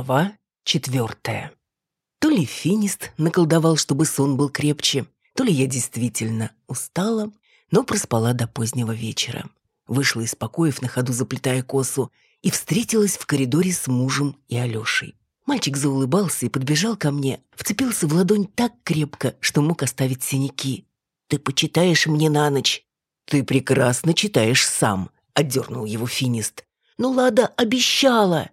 Глава четвертая. То ли финист наколдовал, чтобы сон был крепче, то ли я действительно устала, но проспала до позднего вечера. Вышла из покоев, на ходу заплетая косу, и встретилась в коридоре с мужем и Алешей. Мальчик заулыбался и подбежал ко мне, вцепился в ладонь так крепко, что мог оставить синяки. «Ты почитаешь мне на ночь?» «Ты прекрасно читаешь сам», — отдернул его финист. «Ну, Лада обещала!»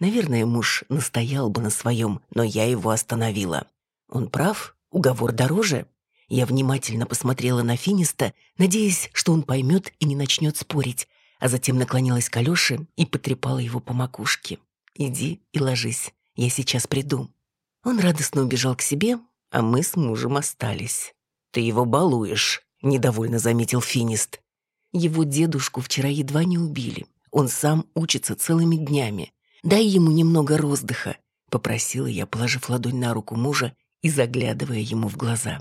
Наверное, муж настоял бы на своем, но я его остановила. Он прав, уговор дороже. Я внимательно посмотрела на Финиста, надеясь, что он поймет и не начнет спорить, а затем наклонилась к Алёше и потрепала его по макушке. «Иди и ложись, я сейчас приду». Он радостно убежал к себе, а мы с мужем остались. «Ты его балуешь», — недовольно заметил Финист. Его дедушку вчера едва не убили. Он сам учится целыми днями. Дай ему немного роздыха», — попросила я, положив ладонь на руку мужа и заглядывая ему в глаза.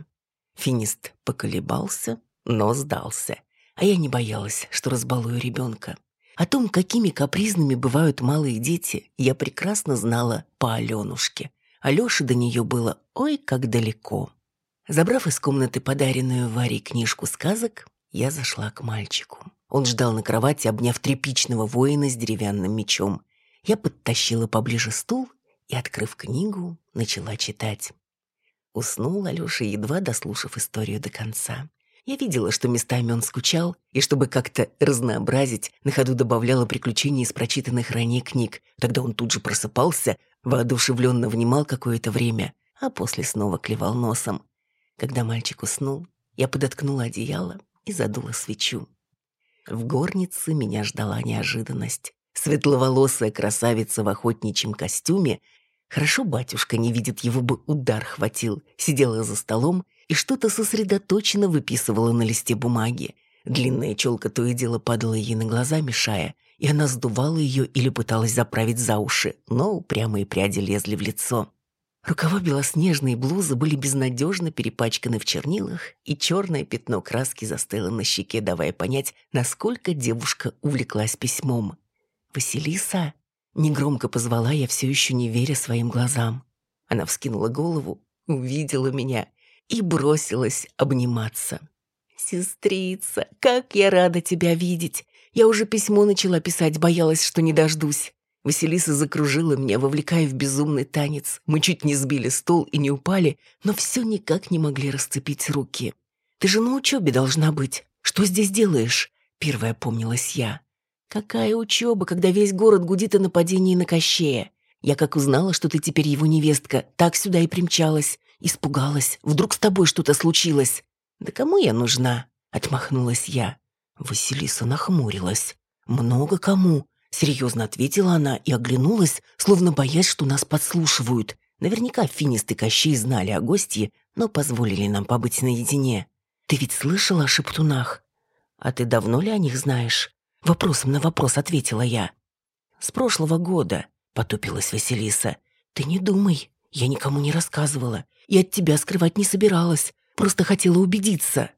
Финист поколебался, но сдался. А я не боялась, что разбалую ребенка. О том, какими капризными бывают малые дети, я прекрасно знала по Аленушке. Алёше до нее было ой как далеко. Забрав из комнаты подаренную Варей книжку сказок, я зашла к мальчику. Он ждал на кровати, обняв тряпичного воина с деревянным мечом. Я подтащила поближе стул и, открыв книгу, начала читать. Уснул Алёша, едва дослушав историю до конца. Я видела, что местами он скучал, и чтобы как-то разнообразить, на ходу добавляла приключения из прочитанных ранее книг. Тогда он тут же просыпался, воодушевленно внимал какое-то время, а после снова клевал носом. Когда мальчик уснул, я подоткнула одеяло и задула свечу. В горнице меня ждала неожиданность. Светловолосая красавица в охотничьем костюме, хорошо батюшка не видит, его бы удар хватил, сидела за столом и что-то сосредоточенно выписывала на листе бумаги. Длинная челка то и дело падала ей на глаза, мешая, и она сдувала ее или пыталась заправить за уши, но упрямые пряди лезли в лицо. Рукава белоснежной блузы были безнадежно перепачканы в чернилах, и черное пятно краски застыло на щеке, давая понять, насколько девушка увлеклась письмом. «Василиса!» Негромко позвала я, все еще не веря своим глазам. Она вскинула голову, увидела меня и бросилась обниматься. «Сестрица, как я рада тебя видеть! Я уже письмо начала писать, боялась, что не дождусь». Василиса закружила меня, вовлекая в безумный танец. Мы чуть не сбили стол и не упали, но все никак не могли расцепить руки. «Ты же на учебе должна быть. Что здесь делаешь?» Первая помнилась я. Какая учеба, когда весь город гудит о нападении на Кощея? Я как узнала, что ты теперь его невестка, так сюда и примчалась. Испугалась. Вдруг с тобой что-то случилось? Да кому я нужна? Отмахнулась я. Василиса нахмурилась. Много кому? Серьезно ответила она и оглянулась, словно боясь, что нас подслушивают. Наверняка Финист и Кощей знали о гостье, но позволили нам побыть наедине. Ты ведь слышала о шептунах? А ты давно ли о них знаешь? Вопросом на вопрос ответила я. «С прошлого года», — потупилась Василиса. «Ты не думай, я никому не рассказывала. И от тебя скрывать не собиралась. Просто хотела убедиться».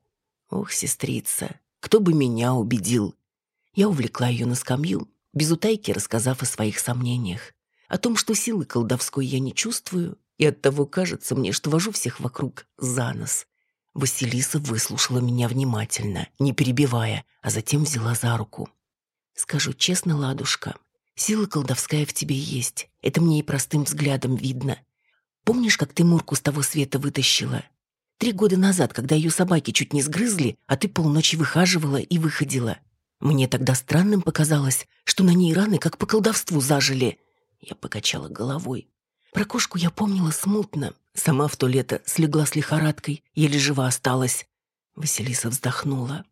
«Ох, сестрица, кто бы меня убедил?» Я увлекла ее на скамью, без утайки рассказав о своих сомнениях. О том, что силы колдовской я не чувствую, и оттого кажется мне, что вожу всех вокруг за нос. Василиса выслушала меня внимательно, не перебивая, а затем взяла за руку. «Скажу честно, ладушка, сила колдовская в тебе есть. Это мне и простым взглядом видно. Помнишь, как ты Мурку с того света вытащила? Три года назад, когда ее собаки чуть не сгрызли, а ты полночи выхаживала и выходила. Мне тогда странным показалось, что на ней раны как по колдовству зажили». Я покачала головой. Про кошку я помнила смутно. Сама в то лето слегла с лихорадкой, еле жива осталась. Василиса вздохнула.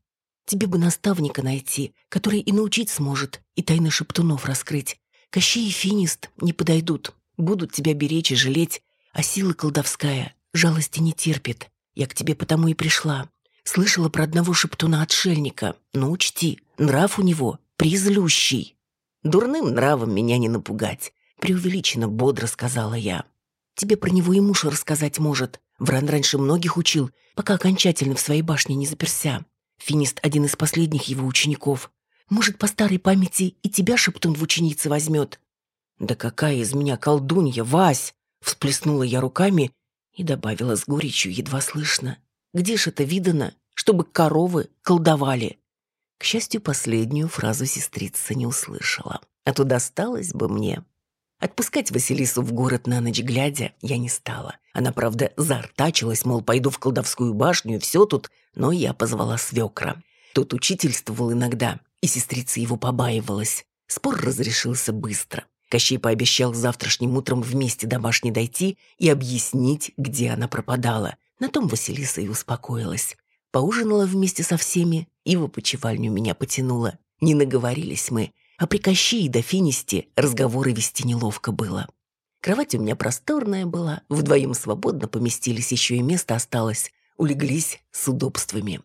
Тебе бы наставника найти, который и научить сможет, и тайны шептунов раскрыть. Кощей и Финист не подойдут, будут тебя беречь и жалеть, а сила колдовская жалости не терпит. Я к тебе потому и пришла. Слышала про одного шептуна-отшельника, но учти, нрав у него призлющий. Дурным нравом меня не напугать преувеличенно бодро сказала я. Тебе про него и муж рассказать может. Вран раньше многих учил, пока окончательно в своей башне не заперся. Финист один из последних его учеников. Может, по старой памяти и тебя шептун в ученицы возьмет. «Да какая из меня колдунья, Вась!» Всплеснула я руками и добавила с горечью едва слышно. «Где ж это видано, чтобы коровы колдовали?» К счастью, последнюю фразу сестрица не услышала. А то досталось бы мне. Отпускать Василису в город на ночь глядя я не стала. Она, правда, заортачилась, мол, пойду в колдовскую башню и все тут, но я позвала свекра. Тот учительствовал иногда, и сестрица его побаивалась. Спор разрешился быстро. Кощей пообещал завтрашним утром вместе до башни дойти и объяснить, где она пропадала. На том Василиса и успокоилась. Поужинала вместе со всеми и в опочивальню меня потянула. Не наговорились мы, а при Кащи и Дофинисте разговоры вести неловко было. Кровать у меня просторная была, вдвоем свободно поместились, еще и место осталось. Улеглись с удобствами.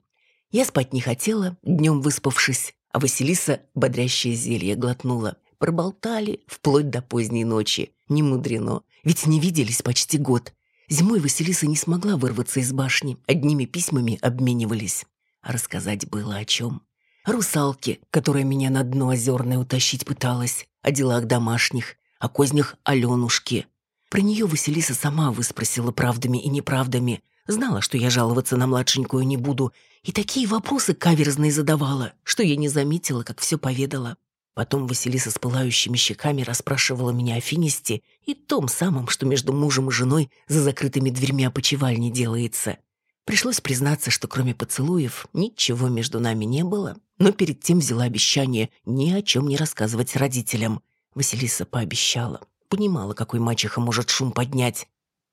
Я спать не хотела, днем выспавшись, а Василиса бодрящее зелье глотнула. Проболтали вплоть до поздней ночи. Не мудрено, ведь не виделись почти год. Зимой Василиса не смогла вырваться из башни, одними письмами обменивались. А рассказать было о чем. О русалке, которая меня на дно озерное утащить пыталась, о делах домашних, о кознях Аленушки. Про нее Василиса сама выспросила правдами и неправдами, знала, что я жаловаться на младшенькую не буду, и такие вопросы каверзные задавала, что я не заметила, как все поведала. Потом Василиса с пылающими щеками расспрашивала меня о Финисте и том самом, что между мужем и женой за закрытыми дверьми опочивальни делается. Пришлось признаться, что кроме поцелуев ничего между нами не было, но перед тем взяла обещание ни о чем не рассказывать родителям. Василиса пообещала. Понимала, какой мачеха может шум поднять.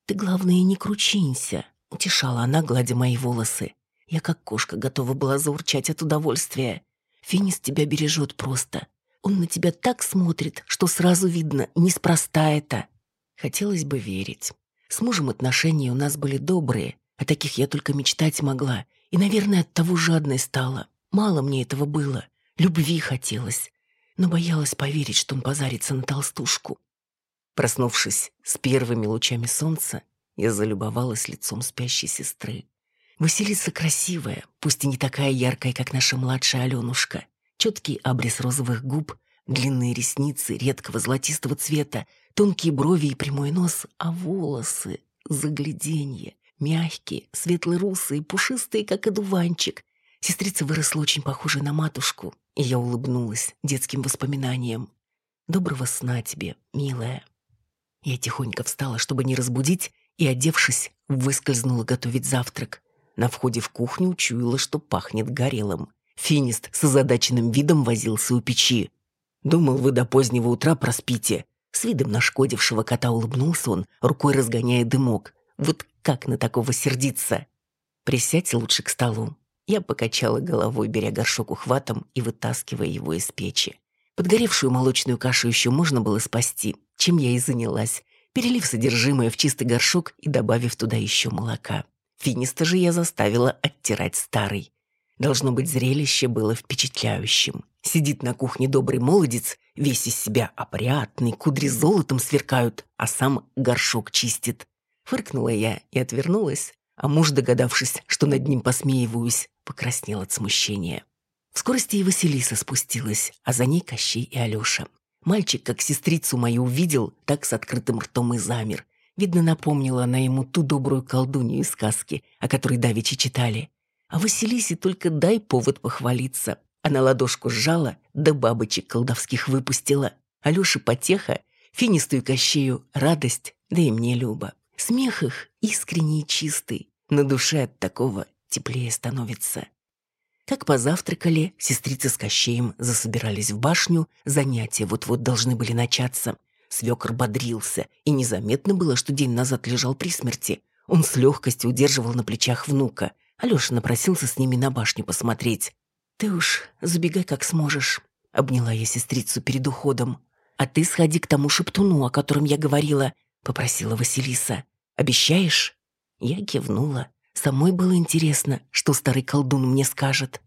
«Ты, главное, не кручинься», — утешала она, гладя мои волосы. Я как кошка готова была заурчать от удовольствия. Финис тебя бережет просто. Он на тебя так смотрит, что сразу видно, неспроста это. Хотелось бы верить. С мужем отношения у нас были добрые, о таких я только мечтать могла. И, наверное, от того жадной стала. Мало мне этого было. Любви хотелось. Но боялась поверить, что он позарится на толстушку. Проснувшись с первыми лучами солнца, я залюбовалась лицом спящей сестры. Василиса красивая, пусть и не такая яркая, как наша младшая Аленушка. Четкий обрез розовых губ, длинные ресницы редкого золотистого цвета, тонкие брови и прямой нос, а волосы — загляденье. Мягкие, светло-русые, пушистые, как одуванчик. Сестрица выросла очень похожей на матушку, и я улыбнулась детским воспоминаниям. «Доброго сна тебе, милая». Я тихонько встала, чтобы не разбудить, и, одевшись, выскользнула готовить завтрак. На входе в кухню учуяла, что пахнет горелым. Финист с озадаченным видом возился у печи. «Думал, вы до позднего утра проспите». С видом нашкодившего кота улыбнулся он, рукой разгоняя дымок. Вот как на такого сердиться? Присядь лучше к столу. Я покачала головой, беря горшок ухватом и вытаскивая его из печи. Подгоревшую молочную кашу еще можно было спасти, чем я и занялась, перелив содержимое в чистый горшок и добавив туда еще молока. Финиста же я заставила оттирать старый. Должно быть, зрелище было впечатляющим. Сидит на кухне добрый молодец, весь из себя опрятный, кудри золотом сверкают, а сам горшок чистит. Фыркнула я и отвернулась, а муж, догадавшись, что над ним посмеиваюсь, покраснел от смущения. В скорости и Василиса спустилась, а за ней Кощей и Алёша. Мальчик, как сестрицу мою увидел, так с открытым ртом и замер. Видно, напомнила она ему ту добрую колдунью из сказки, о которой давеча читали. А Василисе только дай повод похвалиться. Она ладошку сжала, да бабочек колдовских выпустила. Алёше потеха, Финисту и Кощею радость, да и мне Люба. Смех их искренний и чистый, на душе от такого теплее становится. Как позавтракали, сестрицы с Кощеем засобирались в башню, занятия вот-вот должны были начаться. Свекр бодрился, и незаметно было, что день назад лежал при смерти. Он с легкостью удерживал на плечах внука. Алеша напросился с ними на башню посмотреть. «Ты уж забегай как сможешь», — обняла я сестрицу перед уходом. «А ты сходи к тому шептуну, о котором я говорила», — попросила Василиса. Обещаешь?» Я кивнула. Самой было интересно, что старый колдун мне скажет.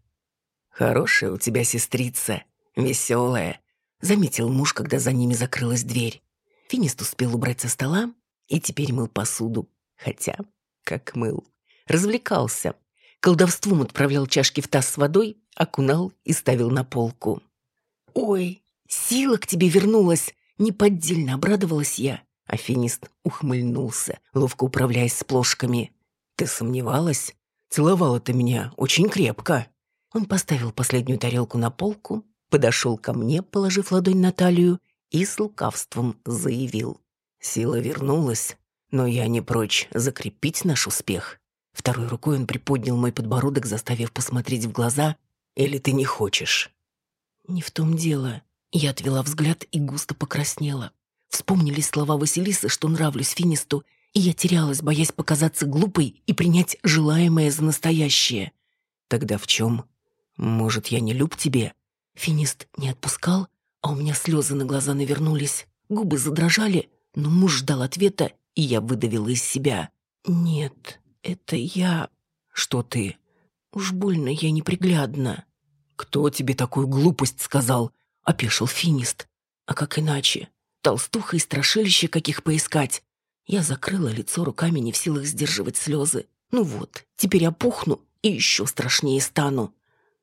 «Хорошая у тебя сестрица, веселая», — заметил муж, когда за ними закрылась дверь. Финист успел убрать со стола и теперь мыл посуду. Хотя, как мыл. Развлекался. Колдовством отправлял чашки в таз с водой, окунал и ставил на полку. «Ой, сила к тебе вернулась!» Неподдельно обрадовалась я. Афинист ухмыльнулся, ловко управляясь с плошками. «Ты сомневалась? Целовала ты меня очень крепко». Он поставил последнюю тарелку на полку, подошел ко мне, положив ладонь на талию, и с лукавством заявил. «Сила вернулась, но я не прочь закрепить наш успех». Второй рукой он приподнял мой подбородок, заставив посмотреть в глаза. «Или ты не хочешь?» «Не в том дело». Я отвела взгляд и густо покраснела. Вспомнились слова Василисы, что нравлюсь Финисту, и я терялась, боясь показаться глупой и принять желаемое за настоящее. «Тогда в чем? Может, я не люб тебе?» Финист не отпускал, а у меня слезы на глаза навернулись. Губы задрожали, но муж ждал ответа, и я выдавила из себя. «Нет, это я...» «Что ты?» «Уж больно я неприглядна». «Кто тебе такую глупость сказал?» — опешил Финист. «А как иначе? Толстуха и страшилище каких поискать. Я закрыла лицо руками, не в силах сдерживать слезы. Ну вот, теперь опухну и еще страшнее стану.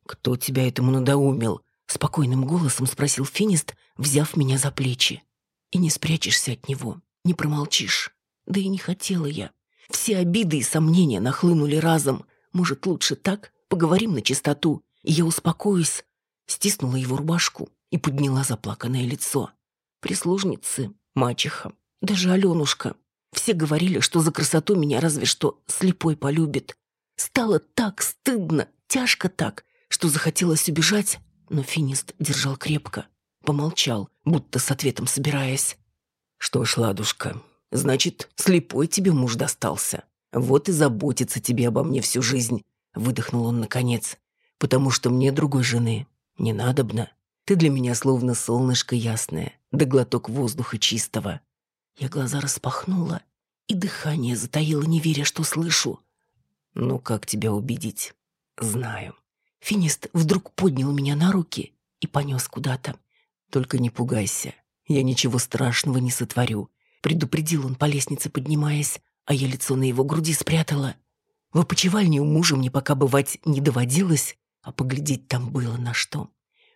«Кто тебя этому надоумил?» — спокойным голосом спросил Финист, взяв меня за плечи. «И не спрячешься от него, не промолчишь. Да и не хотела я. Все обиды и сомнения нахлынули разом. Может, лучше так? Поговорим на чистоту, и я успокоюсь». Стиснула его рубашку и подняла заплаканное лицо прислужницы, мачеха, даже Аленушка. Все говорили, что за красоту меня разве что слепой полюбит. Стало так стыдно, тяжко так, что захотелось убежать, но финист держал крепко. Помолчал, будто с ответом собираясь. «Что ж, ладушка, значит, слепой тебе муж достался. Вот и заботится тебе обо мне всю жизнь», — выдохнул он наконец. «Потому что мне другой жены не надобно. Ты для меня словно солнышко ясное, да глоток воздуха чистого. Я глаза распахнула и дыхание затаило, не веря, что слышу. Ну, как тебя убедить? Знаю. Финист вдруг поднял меня на руки и понес куда-то. Только не пугайся, я ничего страшного не сотворю. Предупредил он по лестнице, поднимаясь, а я лицо на его груди спрятала. В опочивальне у мужа мне пока бывать не доводилось, а поглядеть там было на что.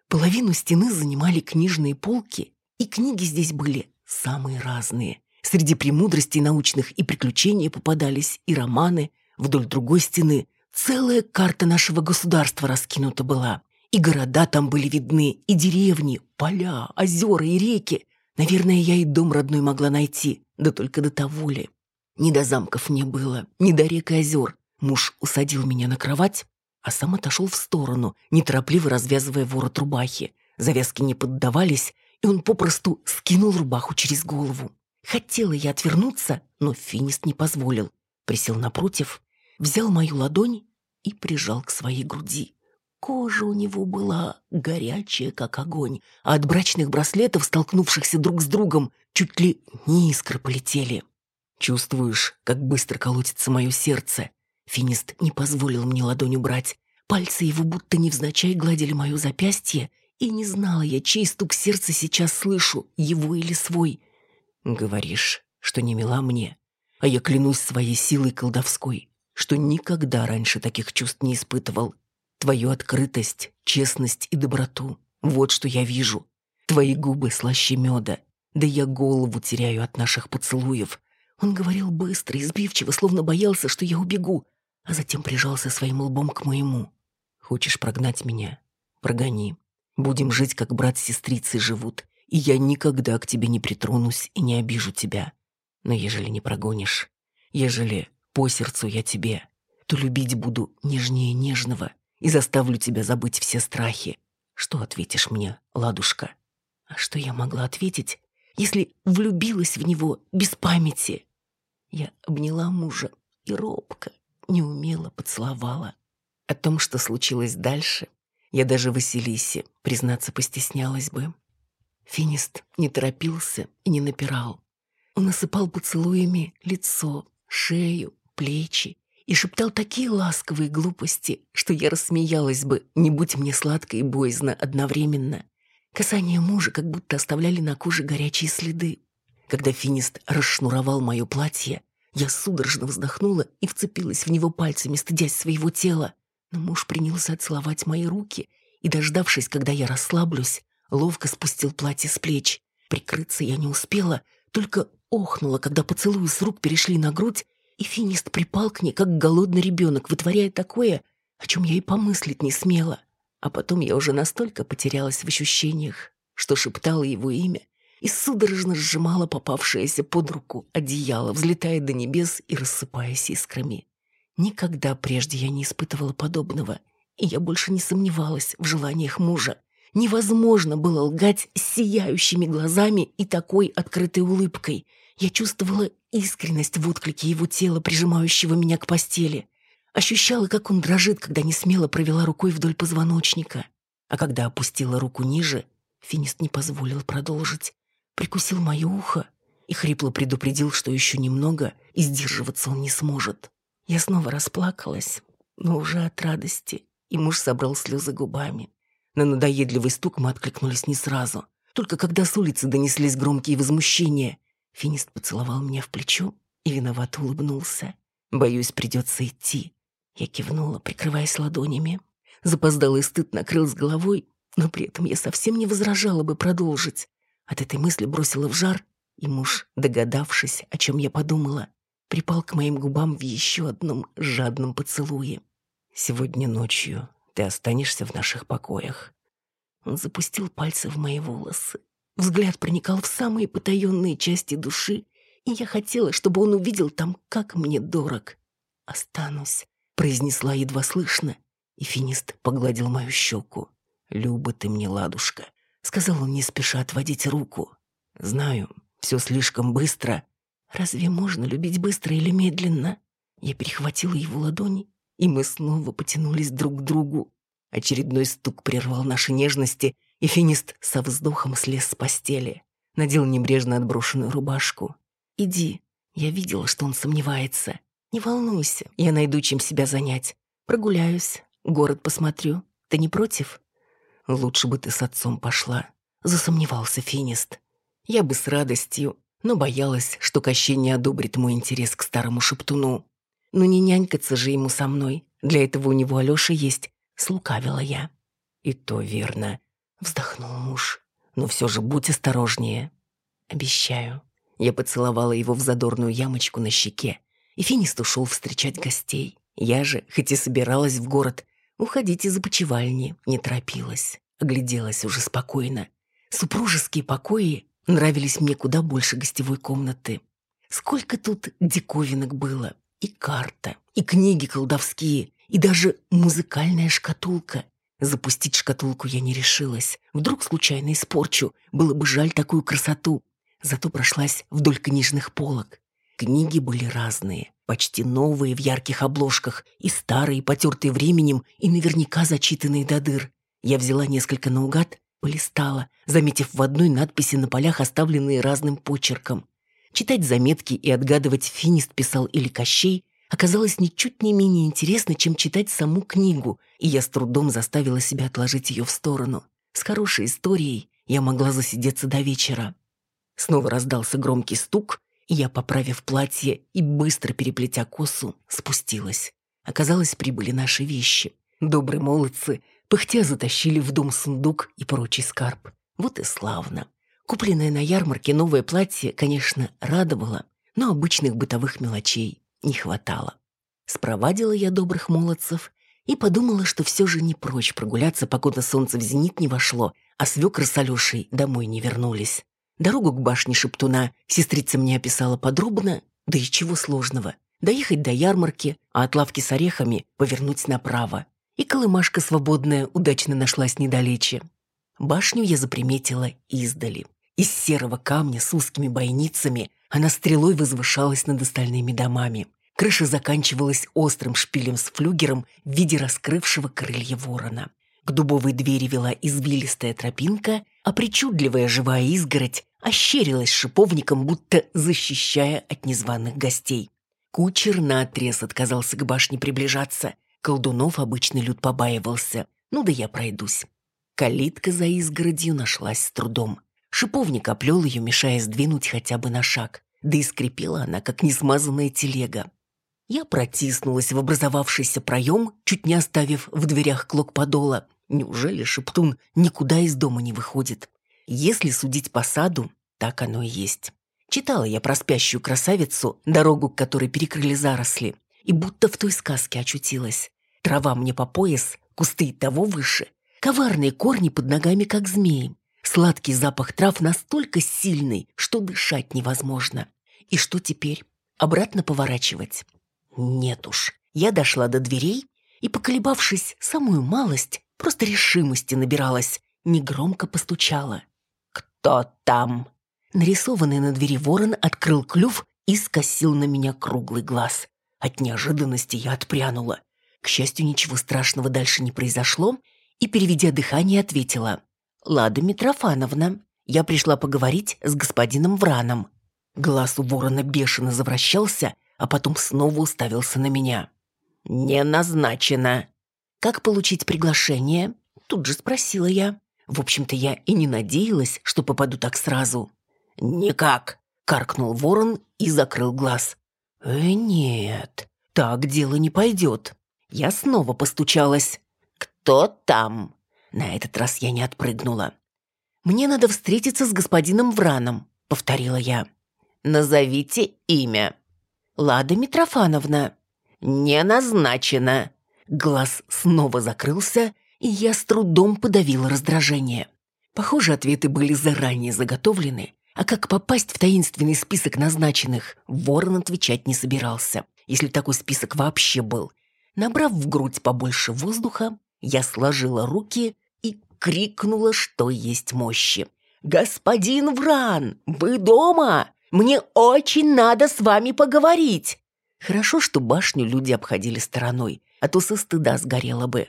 Половину стены занимали книжные полки, и книги здесь были самые разные. Среди премудростей научных и приключений попадались и романы. Вдоль другой стены целая карта нашего государства раскинута была. И города там были видны, и деревни, поля, озера и реки. Наверное, я и дом родной могла найти, да только до того ли. Ни до замков не было, ни до рек и озер. Муж усадил меня на кровать, а сам отошел в сторону, неторопливо развязывая ворот рубахи. Завязки не поддавались, и он попросту скинул рубаху через голову. Хотела я отвернуться, но финист не позволил. Присел напротив, взял мою ладонь и прижал к своей груди. Кожа у него была горячая, как огонь, а от брачных браслетов, столкнувшихся друг с другом, чуть ли не искры полетели. Чувствуешь, как быстро колотится мое сердце? Финист не позволил мне ладонь убрать. Пальцы его будто невзначай гладили мое запястье, и не знала я, чей стук сердца сейчас слышу, его или свой. Говоришь, что не мила мне, а я клянусь своей силой колдовской, что никогда раньше таких чувств не испытывал. Твою открытость, честность и доброту — вот что я вижу. Твои губы слаще меда, да я голову теряю от наших поцелуев. Он говорил быстро и сбивчиво, словно боялся, что я убегу, а затем прижался своим лбом к моему. «Хочешь прогнать меня? Прогони. Будем жить, как брат с сестрицей живут, и я никогда к тебе не притронусь и не обижу тебя. Но ежели не прогонишь, ежели по сердцу я тебе, то любить буду нежнее нежного и заставлю тебя забыть все страхи. Что ответишь мне, ладушка?» А что я могла ответить, если влюбилась в него без памяти? Я обняла мужа и робко, неумело поцеловала. О том, что случилось дальше, я даже Василисе, признаться, постеснялась бы. Финист не торопился и не напирал. Он осыпал поцелуями лицо, шею, плечи и шептал такие ласковые глупости, что я рассмеялась бы, не будь мне сладко и боязно одновременно. Касания мужа как будто оставляли на коже горячие следы. Когда финист расшнуровал мое платье, я судорожно вздохнула и вцепилась в него пальцами, стыдясь своего тела. Но муж принялся целовать мои руки и, дождавшись, когда я расслаблюсь, ловко спустил платье с плеч. Прикрыться я не успела, только охнула, когда поцелуи с рук перешли на грудь, и финист припал к ней, как голодный ребенок, вытворяя такое, о чем я и помыслить не смела. А потом я уже настолько потерялась в ощущениях, что шептала его имя и судорожно сжимала попавшееся под руку одеяло, взлетая до небес и рассыпаясь искрами. Никогда прежде я не испытывала подобного, и я больше не сомневалась в желаниях мужа. Невозможно было лгать с сияющими глазами и такой открытой улыбкой. Я чувствовала искренность в отклике его тела, прижимающего меня к постели. Ощущала, как он дрожит, когда не смело провела рукой вдоль позвоночника. А когда опустила руку ниже, Финист не позволил продолжить. Прикусил мое ухо и хрипло предупредил, что еще немного, и сдерживаться он не сможет. Я снова расплакалась, но уже от радости, и муж собрал слезы губами. На надоедливый стук мы откликнулись не сразу. Только когда с улицы донеслись громкие возмущения, Финист поцеловал меня в плечо и виновато улыбнулся. «Боюсь, придется идти». Я кивнула, прикрываясь ладонями. Запоздалый стыд накрыл с головой, но при этом я совсем не возражала бы продолжить. От этой мысли бросила в жар, и муж, догадавшись, о чем я подумала, припал к моим губам в еще одном жадном поцелуе. «Сегодня ночью ты останешься в наших покоях». Он запустил пальцы в мои волосы. Взгляд проникал в самые потаенные части души, и я хотела, чтобы он увидел там, как мне дорог. «Останусь», — произнесла едва слышно, и финист погладил мою щеку. «Люба ты мне, ладушка», — сказал он, не спеша отводить руку. «Знаю, все слишком быстро». «Разве можно любить быстро или медленно?» Я перехватила его ладони и мы снова потянулись друг к другу. Очередной стук прервал наши нежности, и финист со вздохом слез с постели. Надел небрежно отброшенную рубашку. «Иди». Я видела, что он сомневается. «Не волнуйся, я найду чем себя занять. Прогуляюсь, город посмотрю. Ты не против?» «Лучше бы ты с отцом пошла», — засомневался финист. «Я бы с радостью, но боялась, что Кощей не одобрит мой интерес к старому шептуну. Но не нянькаться же ему со мной. Для этого у него Алёша есть. Слукавила я. И то верно. Вздохнул муж. Но все же будь осторожнее. Обещаю. Я поцеловала его в задорную ямочку на щеке. И Финист ушел встречать гостей. Я же, хоть и собиралась в город, уходить из опочивальни не торопилась. Огляделась уже спокойно. Супружеские покои нравились мне куда больше гостевой комнаты. Сколько тут диковинок было. И карта, и книги колдовские, и даже музыкальная шкатулка. Запустить шкатулку я не решилась. Вдруг случайно испорчу. Было бы жаль такую красоту. Зато прошлась вдоль книжных полок. Книги были разные, почти новые в ярких обложках, и старые, потертые временем, и наверняка зачитанные до дыр. Я взяла несколько наугад, полистала, заметив в одной надписи на полях, оставленные разным почерком. Читать заметки и отгадывать, финист писал или Кощей, оказалось ничуть не менее интересно, чем читать саму книгу, и я с трудом заставила себя отложить ее в сторону. С хорошей историей я могла засидеться до вечера. Снова раздался громкий стук, и я, поправив платье и быстро переплетя косу, спустилась. Оказалось, прибыли наши вещи. Добрые молодцы, пыхтя затащили в дом сундук и прочий скарб. Вот и славно. Купленное на ярмарке новое платье, конечно, радовало, но обычных бытовых мелочей не хватало. Спровадила я добрых молодцев и подумала, что все же не прочь прогуляться, покуда солнце в зенит не вошло, а свекр с Алешей домой не вернулись. Дорогу к башне Шептуна сестрица мне описала подробно, да и чего сложного. Доехать до ярмарки, а от лавки с орехами повернуть направо. И колымашка свободная удачно нашлась недалече. Башню я заприметила издали. Из серого камня с узкими бойницами она стрелой возвышалась над остальными домами. Крыша заканчивалась острым шпилем с флюгером в виде раскрывшего крылья ворона. К дубовой двери вела извилистая тропинка, а причудливая живая изгородь ощерилась шиповником, будто защищая от незваных гостей. Кучер наотрез отказался к башне приближаться. Колдунов обычный люд побаивался. Ну да я пройдусь. Калитка за изгородью нашлась с трудом. Шиповник оплел ее, мешая сдвинуть хотя бы на шаг. Да и скрипела она, как несмазанная телега. Я протиснулась в образовавшийся проем, чуть не оставив в дверях клок подола. Неужели Шептун никуда из дома не выходит? Если судить по саду, Так оно и есть. Читала я про спящую красавицу, дорогу к которой перекрыли заросли, и будто в той сказке очутилась. Трава мне по пояс, кусты того выше, коварные корни под ногами, как змеи. Сладкий запах трав настолько сильный, что дышать невозможно. И что теперь? Обратно поворачивать? Нет уж. Я дошла до дверей и, поколебавшись самую малость, просто решимости набиралась, негромко постучала. «Кто там?» Нарисованный на двери ворон открыл клюв и скосил на меня круглый глаз. От неожиданности я отпрянула. К счастью, ничего страшного дальше не произошло, и, переведя дыхание, ответила. «Лада Митрофановна, я пришла поговорить с господином Враном». Глаз у ворона бешено завращался, а потом снова уставился на меня. «Не назначено». «Как получить приглашение?» Тут же спросила я. В общем-то, я и не надеялась, что попаду так сразу. «Никак», — каркнул ворон и закрыл глаз. «Э, нет, так дело не пойдет». Я снова постучалась. «Кто там?» На этот раз я не отпрыгнула. «Мне надо встретиться с господином Враном», — повторила я. «Назовите имя». «Лада Митрофановна». «Не назначено». Глаз снова закрылся, и я с трудом подавила раздражение. Похоже, ответы были заранее заготовлены, а как попасть в таинственный список назначенных, Ворон отвечать не собирался, если такой список вообще был. Набрав в грудь побольше воздуха, я сложила руки и крикнула, что есть мощи. «Господин Вран, вы дома? Мне очень надо с вами поговорить!» Хорошо, что башню люди обходили стороной, а то со стыда сгорело бы.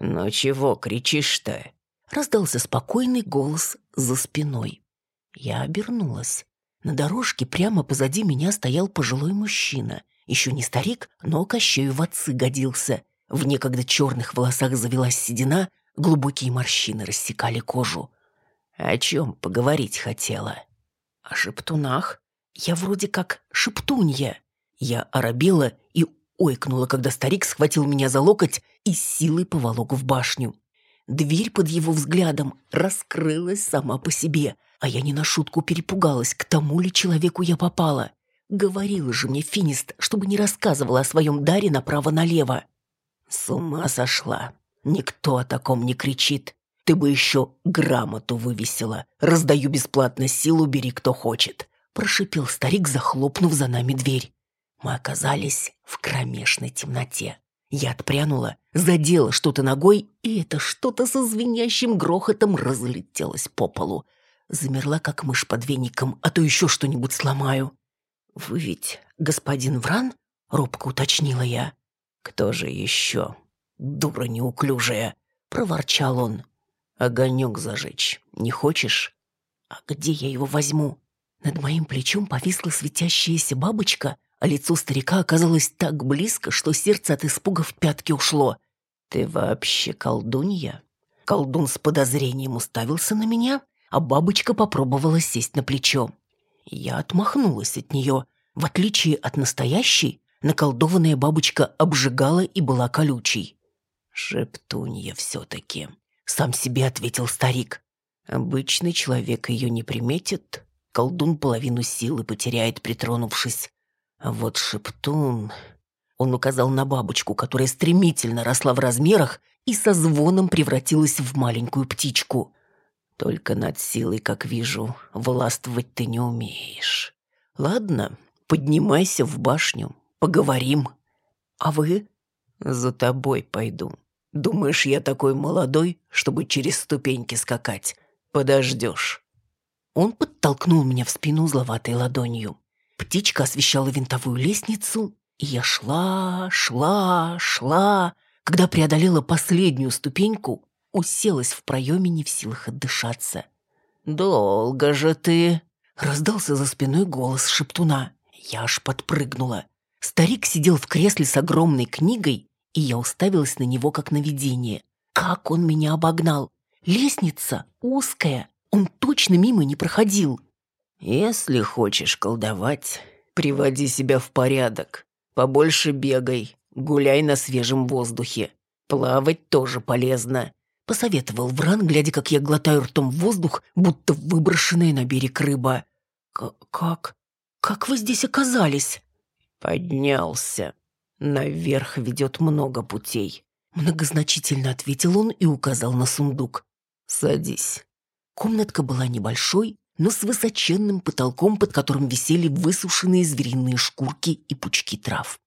«Ну чего кричишь-то?» Раздался спокойный голос за спиной. Я обернулась. На дорожке прямо позади меня стоял пожилой мужчина. Еще не старик, но Кощею в отцы годился. В некогда черных волосах завелась седина, глубокие морщины рассекали кожу. О чем поговорить хотела? О шептунах? Я вроде как шептунья. Я оробела и ойкнула, когда старик схватил меня за локоть и силой поволок в башню. Дверь под его взглядом раскрылась сама по себе — а я не на шутку перепугалась, к тому ли человеку я попала. Говорила же мне Финист, чтобы не рассказывала о своем даре направо-налево. С ума сошла. Никто о таком не кричит. Ты бы еще грамоту вывесила. Раздаю бесплатно силу, бери кто хочет. Прошипел старик, захлопнув за нами дверь. Мы оказались в кромешной темноте. Я отпрянула, задела что-то ногой, и это что-то со звенящим грохотом разлетелось по полу замерла, как мышь под веником, а то еще что-нибудь сломаю. «Вы ведь господин Вран?» — робко уточнила я. «Кто же еще? Дура неуклюжая!» — проворчал он. «Огонек зажечь не хочешь?» «А где я его возьму?» Над моим плечом повисла светящаяся бабочка, а лицо старика оказалось так близко, что сердце от испуга в пятки ушло. «Ты вообще колдунья?» Колдун с подозрением уставился на меня, а бабочка попробовала сесть на плечо. Я отмахнулась от нее. В отличие от настоящей, наколдованная бабочка обжигала и была колючей. «Шептунья все-таки», — сам себе ответил старик. «Обычный человек ее не приметит, колдун половину силы потеряет, притронувшись. А вот шептун...» Он указал на бабочку, которая стремительно росла в размерах и со звоном превратилась в маленькую птичку. Только над силой, как вижу, властвовать ты не умеешь. Ладно, поднимайся в башню, поговорим. А вы? За тобой пойду. Думаешь, я такой молодой, чтобы через ступеньки скакать? Подождешь. Он подтолкнул меня в спину узловатой ладонью. Птичка освещала винтовую лестницу, и я шла, шла, шла. Когда преодолела последнюю ступеньку, уселась в проеме, не в силах отдышаться. «Долго же ты!» — раздался за спиной голос шептуна. Я аж подпрыгнула. Старик сидел в кресле с огромной книгой, и я уставилась на него как на видение. Как он меня обогнал! Лестница узкая, он точно мимо не проходил. «Если хочешь колдовать, приводи себя в порядок. Побольше бегай, гуляй на свежем воздухе. Плавать тоже полезно. Посоветовал Вран, глядя, как я глотаю ртом воздух, будто выброшенная на берег рыба. «Как? Как вы здесь оказались?» «Поднялся. Наверх ведет много путей», — многозначительно ответил он и указал на сундук. «Садись». Комнатка была небольшой, но с высоченным потолком, под которым висели высушенные звериные шкурки и пучки трав.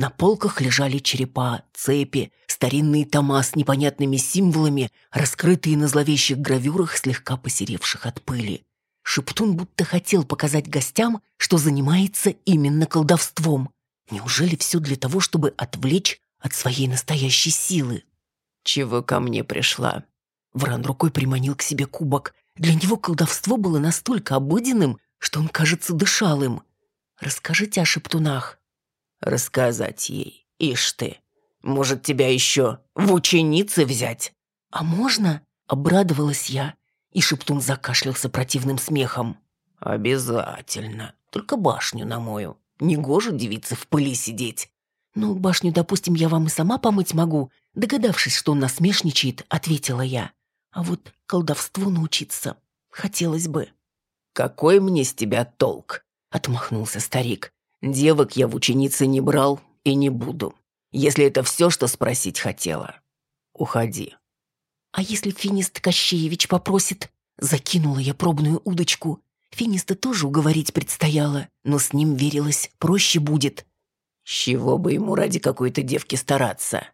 На полках лежали черепа, цепи, старинные тома с непонятными символами, раскрытые на зловещих гравюрах, слегка посеревших от пыли. Шептун будто хотел показать гостям, что занимается именно колдовством. Неужели все для того, чтобы отвлечь от своей настоящей силы? «Чего ко мне пришла?» Вран рукой приманил к себе кубок. Для него колдовство было настолько обыденным, что он, кажется, дышал им. «Расскажите о шептунах». «Рассказать ей. Ишь ты. Может, тебя еще в ученицы взять?» «А можно?» — обрадовалась я. И Шептун закашлялся противным смехом. «Обязательно. Только башню намою. Негоже девице в пыли сидеть». «Ну, башню, допустим, я вам и сама помыть могу», догадавшись, что он насмешничает, ответила я. «А вот колдовству научиться хотелось бы». «Какой мне с тебя толк?» — отмахнулся старик. «Девок я в ученицы не брал и не буду. Если это все, что спросить хотела, уходи». «А если Финист Кощеевич попросит?» Закинула я пробную удочку. Финиста тоже уговорить предстояло, но с ним верилось, проще будет. С чего бы ему ради какой-то девки стараться?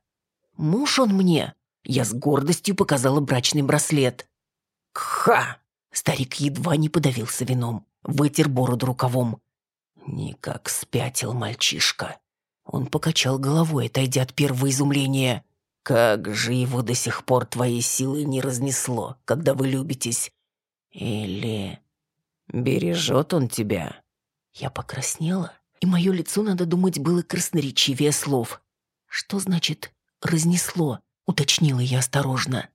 Муж он мне. Я с гордостью показала брачный браслет. Кха! Старик едва не подавился вином, вытер бороду рукавом. Никак спятил мальчишка. Он покачал головой, отойдя от первого изумления. Как же его до сих пор твоей силой не разнесло, когда вы любитесь? Или бережет он тебя?» Я покраснела, и мое лицо, надо думать, было красноречивее слов. «Что значит «разнесло»?» — уточнила я осторожно.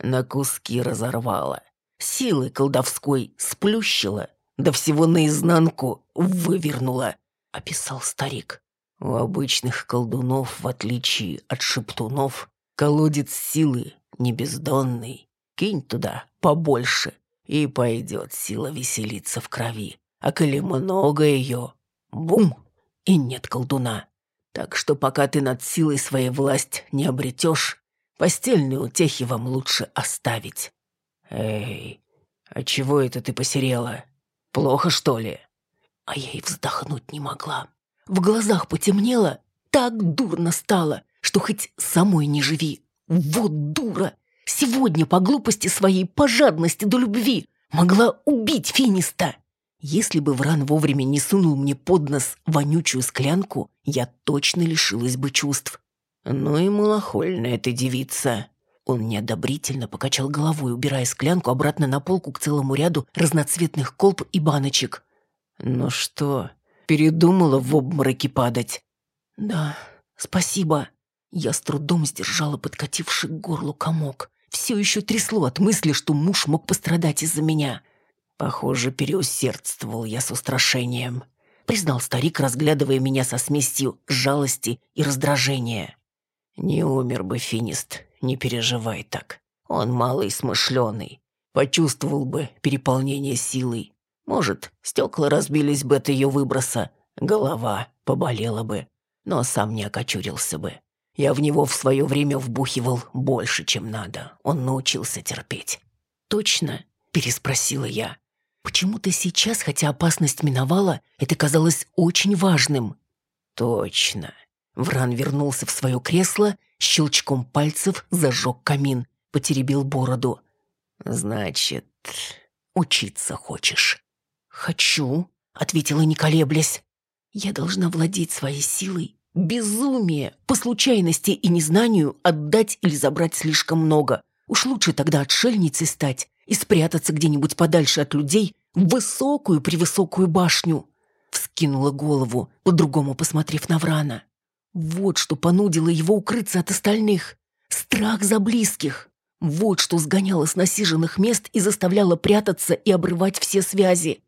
«На куски разорвала. Силы колдовской сплющила, да всего наизнанку вывернула», — описал старик. У обычных колдунов, в отличие от шептунов, колодец силы не бездонный. Кинь туда побольше, и пойдет сила веселиться в крови. А коли много ее, бум, и нет колдуна. Так что пока ты над силой своей власть не обретешь, постельные утехи вам лучше оставить. Эй, а чего это ты посерела? Плохо, что ли? А я и вздохнуть не могла. В глазах потемнело, так дурно стало, что хоть самой не живи. Вот дура! Сегодня по глупости своей, по жадности до любви могла убить Финиста. Если бы Вран вовремя не сунул мне под нос вонючую склянку, я точно лишилась бы чувств. «Ну и малохольная ты девица!» Он неодобрительно покачал головой, убирая склянку обратно на полку к целому ряду разноцветных колб и баночек. «Ну что, Передумала в обмороке падать. Да, спасибо. Я с трудом сдержала подкативший к горлу комок. Все еще трясло от мысли, что муж мог пострадать из-за меня. Похоже, переусердствовал я с устрашением. Признал старик, разглядывая меня со смесью жалости и раздражения. Не умер бы финист, не переживай так. Он малый смышленый. Почувствовал бы переполнение силой. Может, стекла разбились бы от ее выброса, голова поболела бы, но сам не окочурился бы. Я в него в свое время вбухивал больше, чем надо. Он научился терпеть. «Точно?» – переспросила я. «Почему-то сейчас, хотя опасность миновала, это казалось очень важным». «Точно». Вран вернулся в свое кресло, щелчком пальцев зажег камин, потеребил бороду. «Значит, учиться хочешь?» «Хочу», — ответила, не колеблясь. «Я должна владеть своей силой. Безумие! По случайности и незнанию отдать или забрать слишком много. Уж лучше тогда отшельницей стать и спрятаться где-нибудь подальше от людей в высокую-превысокую башню». Вскинула голову, по-другому посмотрев на Врана. Вот что понудило его укрыться от остальных. Страх за близких. Вот что сгоняло с насиженных мест и заставляло прятаться и обрывать все связи.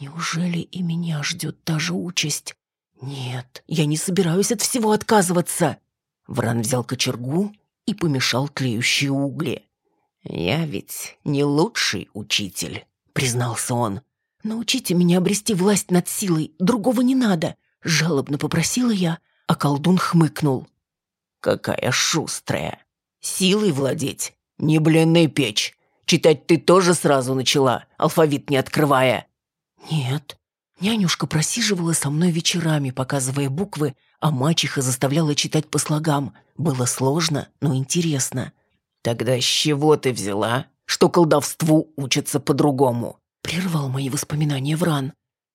Неужели и меня ждет та же участь? Нет, я не собираюсь от всего отказываться. Вран взял кочергу и помешал тлеющие угли. «Я ведь не лучший учитель», — признался он. «Научите меня обрести власть над силой, другого не надо», — жалобно попросила я, а колдун хмыкнул. «Какая шустрая! Силой владеть, не блинный печь. Читать ты тоже сразу начала, алфавит не открывая». «Нет». Нянюшка просиживала со мной вечерами, показывая буквы, а мачеха заставляла читать по слогам. Было сложно, но интересно. «Тогда с чего ты взяла, что колдовству учатся по-другому?» Прервал мои воспоминания Вран.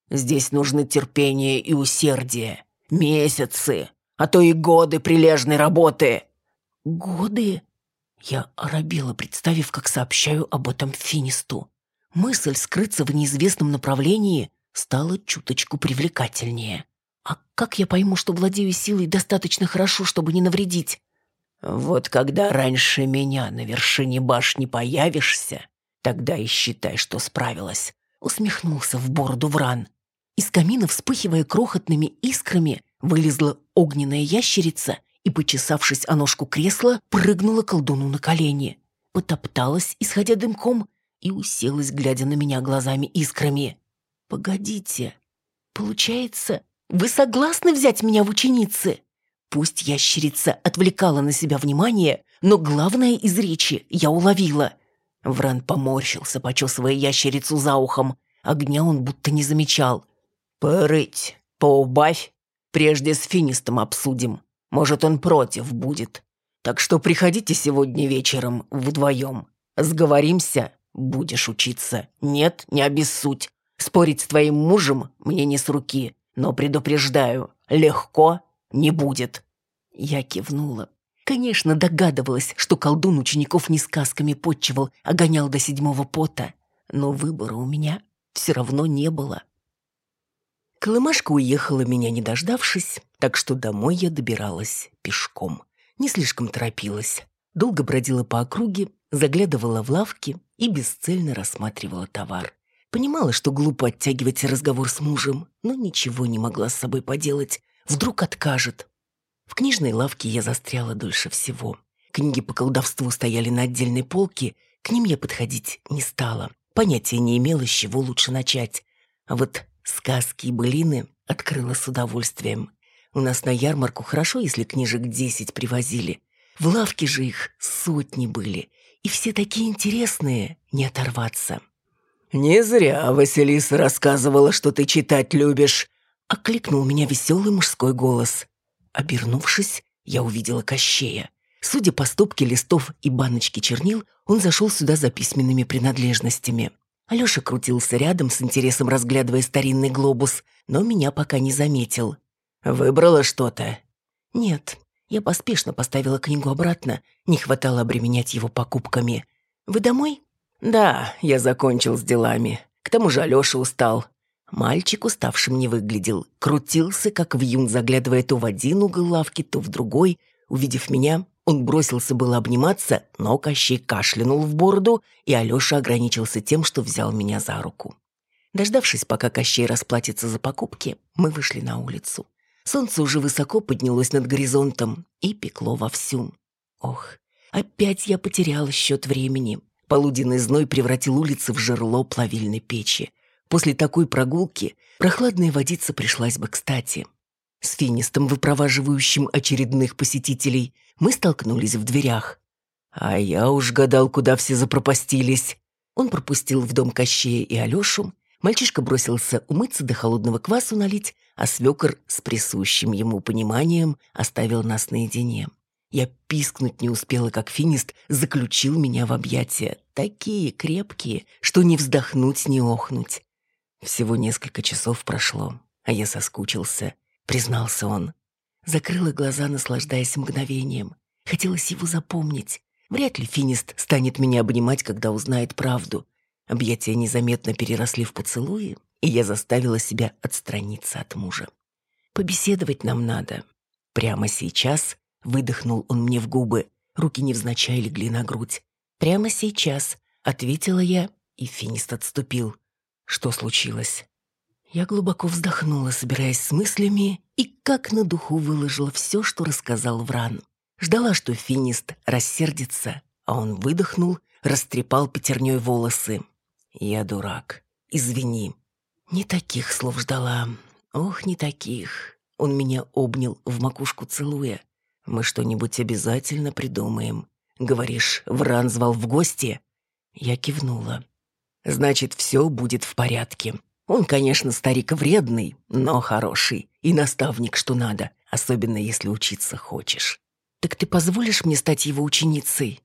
«Здесь нужно терпение и усердие. Месяцы, а то и годы прилежной работы». «Годы?» Я оробела, представив, как сообщаю об этом Финисту. Мысль скрыться в неизвестном направлении стала чуточку привлекательнее. А как я пойму, что владею силой достаточно хорошо, чтобы не навредить? Вот когда раньше меня на вершине башни появишься, тогда и считай, что справилась. Усмехнулся в бороду Вран. Из камина, вспыхивая крохотными искрами, вылезла огненная ящерица и, почесавшись о ножку кресла, прыгнула колдуну на колени. Потопталась, исходя дымком, и уселась, глядя на меня глазами-искрами. «Погодите, получается, вы согласны взять меня в ученицы?» Пусть ящерица отвлекала на себя внимание, но главное из речи я уловила. Вран поморщился, почесывая ящерицу за ухом. Огня он будто не замечал. «Порыть, поубавь, прежде с Финистом обсудим. Может, он против будет. Так что приходите сегодня вечером вдвоем. Сговоримся, будешь учиться. Нет, не обессудь. Спорить с твоим мужем мне не с руки, но предупреждаю, легко не будет». Я кивнула. Конечно, догадывалась, что колдун учеников не сказками подчивал, а гонял до седьмого пота. Но выбора у меня все равно не было. Колымашка уехала, меня не дождавшись, так что домой я добиралась пешком. Не слишком торопилась. Долго бродила по округе, заглядывала в лавки и бесцельно рассматривала товар. Понимала, что глупо оттягивать разговор с мужем, но ничего не могла с собой поделать. Вдруг откажет. В книжной лавке я застряла дольше всего. Книги по колдовству стояли на отдельной полке, к ним я подходить не стала. Понятия не имела, с чего лучше начать. А вот Сказки и былины открыла с удовольствием. У нас на ярмарку хорошо, если книжек десять привозили. В лавке же их сотни были. И все такие интересные, не оторваться. «Не зря Василиса рассказывала, что ты читать любишь», — окликнул меня веселый мужской голос. Обернувшись, я увидела Кощея. Судя по стопке листов и баночке чернил, он зашел сюда за письменными принадлежностями. Алёша крутился рядом, с интересом разглядывая старинный глобус, но меня пока не заметил. «Выбрала что-то?» «Нет». Я поспешно поставила книгу обратно, не хватало обременять его покупками. «Вы домой?» «Да, я закончил с делами. К тому же Алёша устал». Мальчик уставшим не выглядел, крутился, как вьюн, заглядывая то в один угол лавки, то в другой. Увидев меня, он бросился было обниматься, но Кощей кашлянул в бороду, и Алёша ограничился тем, что взял меня за руку. Дождавшись, пока Кощей расплатится за покупки, мы вышли на улицу. Солнце уже высоко поднялось над горизонтом и пекло вовсю. Ох, опять я потеряла счет времени. Полуденный зной превратил улицы в жерло плавильной печи. После такой прогулки прохладная водица пришлась бы кстати. С финистом, выпроваживающим очередных посетителей, мы столкнулись в дверях. А я уж гадал, куда все запропастились. Он пропустил в дом Кощея и Алешу. Мальчишка бросился умыться до холодного квасу налить, а свекор с присущим ему пониманием оставил нас наедине. Я пискнуть не успела, как финист заключил меня в объятия. Такие крепкие, что не вздохнуть, не охнуть. Всего несколько часов прошло, а я соскучился, признался он. Закрыла глаза, наслаждаясь мгновением. Хотелось его запомнить. Вряд ли Финист станет меня обнимать, когда узнает правду. Объятия незаметно переросли в поцелуи, и я заставила себя отстраниться от мужа. «Побеседовать нам надо». Прямо сейчас выдохнул он мне в губы, руки невзначай легли на грудь. «Прямо сейчас», — ответила я, и Финист отступил. «Что случилось?» Я глубоко вздохнула, собираясь с мыслями, и как на духу выложила все, что рассказал Вран. Ждала, что финист рассердится, а он выдохнул, растрепал пятерней волосы. «Я дурак. Извини». Не таких слов ждала. Ох, не таких. Он меня обнял, в макушку целуя. «Мы что-нибудь обязательно придумаем. Говоришь, Вран звал в гости?» Я кивнула. «Значит, все будет в порядке. Он, конечно, старик вредный, но хороший. И наставник, что надо, особенно если учиться хочешь. Так ты позволишь мне стать его ученицей?»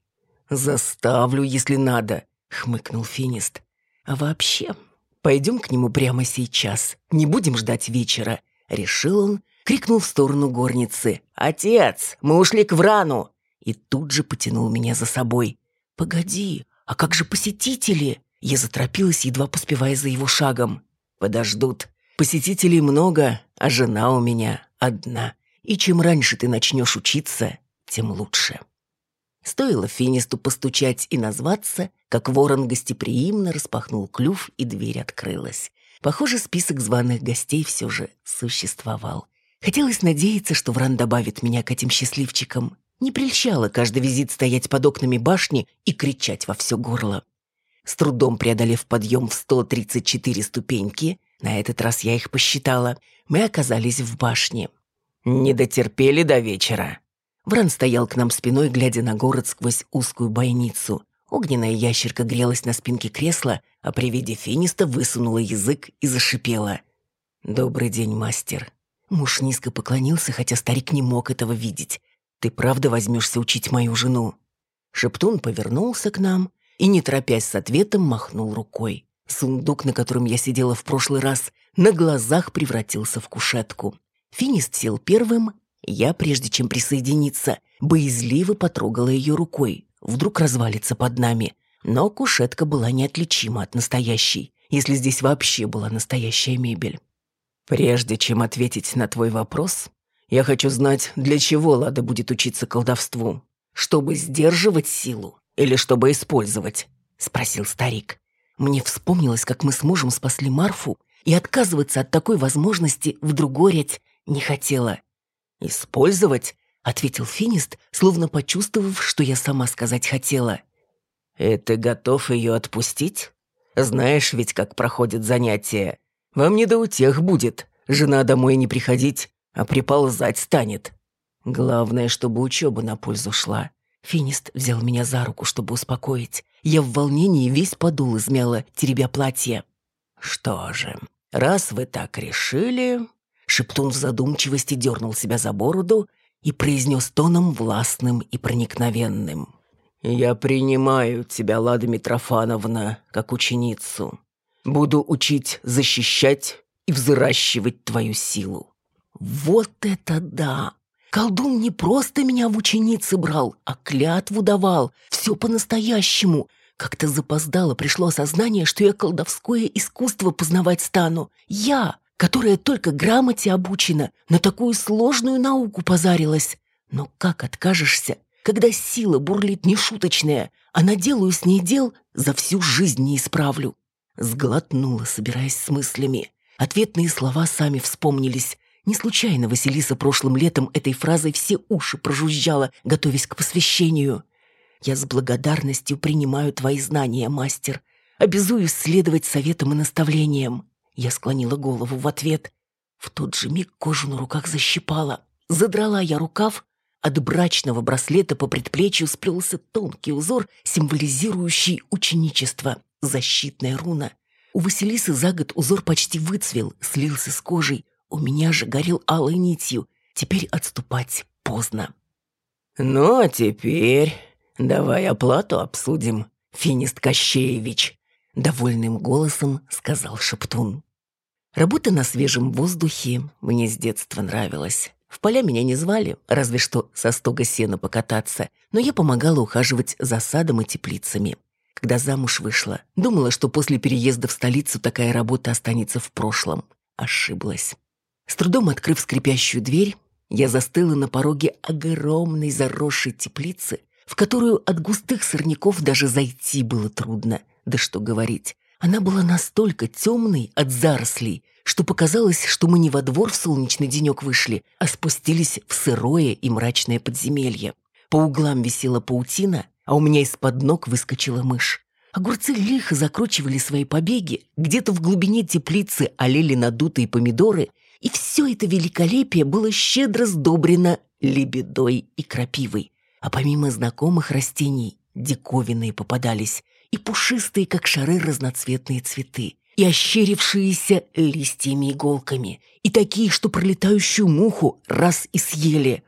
«Заставлю, если надо», — хмыкнул Финист. «А вообще, пойдем к нему прямо сейчас. Не будем ждать вечера», — решил он, крикнул в сторону горницы. «Отец, мы ушли к Врану!» И тут же потянул меня за собой. «Погоди, а как же посетители?» Я заторопилась, едва поспевая за его шагом. «Подождут. Посетителей много, а жена у меня одна. И чем раньше ты начнешь учиться, тем лучше». Стоило Финисту постучать и назваться, как ворон гостеприимно распахнул клюв, и дверь открылась. Похоже, список званых гостей все же существовал. Хотелось надеяться, что Вран добавит меня к этим счастливчикам. Не прельщало каждый визит стоять под окнами башни и кричать во все горло. С трудом преодолев подъем в 134 ступеньки, на этот раз я их посчитала, мы оказались в башне. Не дотерпели до вечера. Вран стоял к нам спиной, глядя на город сквозь узкую бойницу. Огненная ящерка грелась на спинке кресла, а при виде финиста высунула язык и зашипела. «Добрый день, мастер». Муж низко поклонился, хотя старик не мог этого видеть. «Ты правда возьмешься учить мою жену?» Шептун повернулся к нам и, не торопясь с ответом, махнул рукой. Сундук, на котором я сидела в прошлый раз, на глазах превратился в кушетку. Финист сел первым, я, прежде чем присоединиться, боязливо потрогала ее рукой. Вдруг развалится под нами. Но кушетка была неотличима от настоящей, если здесь вообще была настоящая мебель. Прежде чем ответить на твой вопрос, я хочу знать, для чего Лада будет учиться колдовству. Чтобы сдерживать силу или чтобы использовать? Спросил старик. Мне вспомнилось, как мы с мужем спасли Марфу, и отказываться от такой возможности вдруг горять не хотела. «Использовать?» — ответил Финист, словно почувствовав, что я сама сказать хотела. «И ты готов ее отпустить? Знаешь ведь, как проходят занятия. Вам не до утех будет. Жена домой не приходить, а приползать станет. Главное, чтобы учеба на пользу шла». Финист взял меня за руку, чтобы успокоить. Я в волнении весь подул измяла, теребя платье. «Что же, раз вы так решили, Шептун в задумчивости дернул себя за бороду и произнес тоном властным и проникновенным. «Я принимаю тебя, Лада Митрофановна, как ученицу. Буду учить защищать и взращивать твою силу». «Вот это да! Колдун не просто меня в ученицы брал, а клятву давал. Все по-настоящему. Как-то запоздало пришло осознание, что я колдовское искусство познавать стану. Я, которая только грамоте обучена, на такую сложную науку позарилась. Но как откажешься, когда сила бурлит нешуточная, а наделаю с ней дел, за всю жизнь не исправлю?» Сглотнула, собираясь с мыслями. Ответные слова сами вспомнились. Не случайно Василиса прошлым летом этой фразой все уши прожужжала, готовясь к посвящению. «Я с благодарностью принимаю твои знания, мастер. Обязуюсь следовать советам и наставлениям. Я склонила голову в ответ. В тот же миг кожу на руках защипала. Задрала я рукав. От брачного браслета по предплечью сплелся тонкий узор, символизирующий ученичество. Защитная руна. У Василисы за год узор почти выцвел, слился с кожей. У меня же горел алой нитью. Теперь отступать поздно. «Ну, а теперь давай оплату обсудим, Финист Кощеевич», — довольным голосом сказал Шептун. Работа на свежем воздухе мне с детства нравилась. В поля меня не звали, разве что со стога сена покататься, но я помогала ухаживать за садом и теплицами. Когда замуж вышла, думала, что после переезда в столицу такая работа останется в прошлом. Ошиблась. С трудом открыв скрипящую дверь, я застыла на пороге огромной заросшей теплицы, в которую от густых сорняков даже зайти было трудно. Да что говорить, она была настолько темной от зарослей, что показалось, что мы не во двор в солнечный денек вышли, а спустились в сырое и мрачное подземелье. По углам висела паутина, а у меня из-под ног выскочила мышь. Огурцы лихо закручивали свои побеги, где-то в глубине теплицы олели надутые помидоры, и все это великолепие было щедро сдобрено лебедой и крапивой. А помимо знакомых растений, диковинные попадались и пушистые, как шары, разноцветные цветы, и ощерившиеся листьями иголками, и такие, что пролетающую муху раз и съели.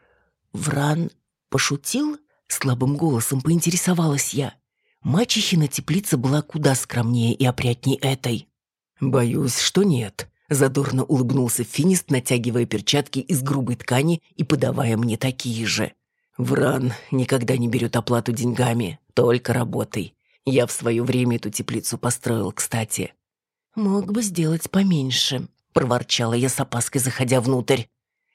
Вран пошутил? Слабым голосом поинтересовалась я. Мачехина теплица была куда скромнее и опрятней этой. «Боюсь, что нет», — задорно улыбнулся Финист, натягивая перчатки из грубой ткани и подавая мне такие же. «Вран никогда не берет оплату деньгами, только работой. Я в свое время эту теплицу построил, кстати». «Мог бы сделать поменьше», — проворчала я с опаской, заходя внутрь.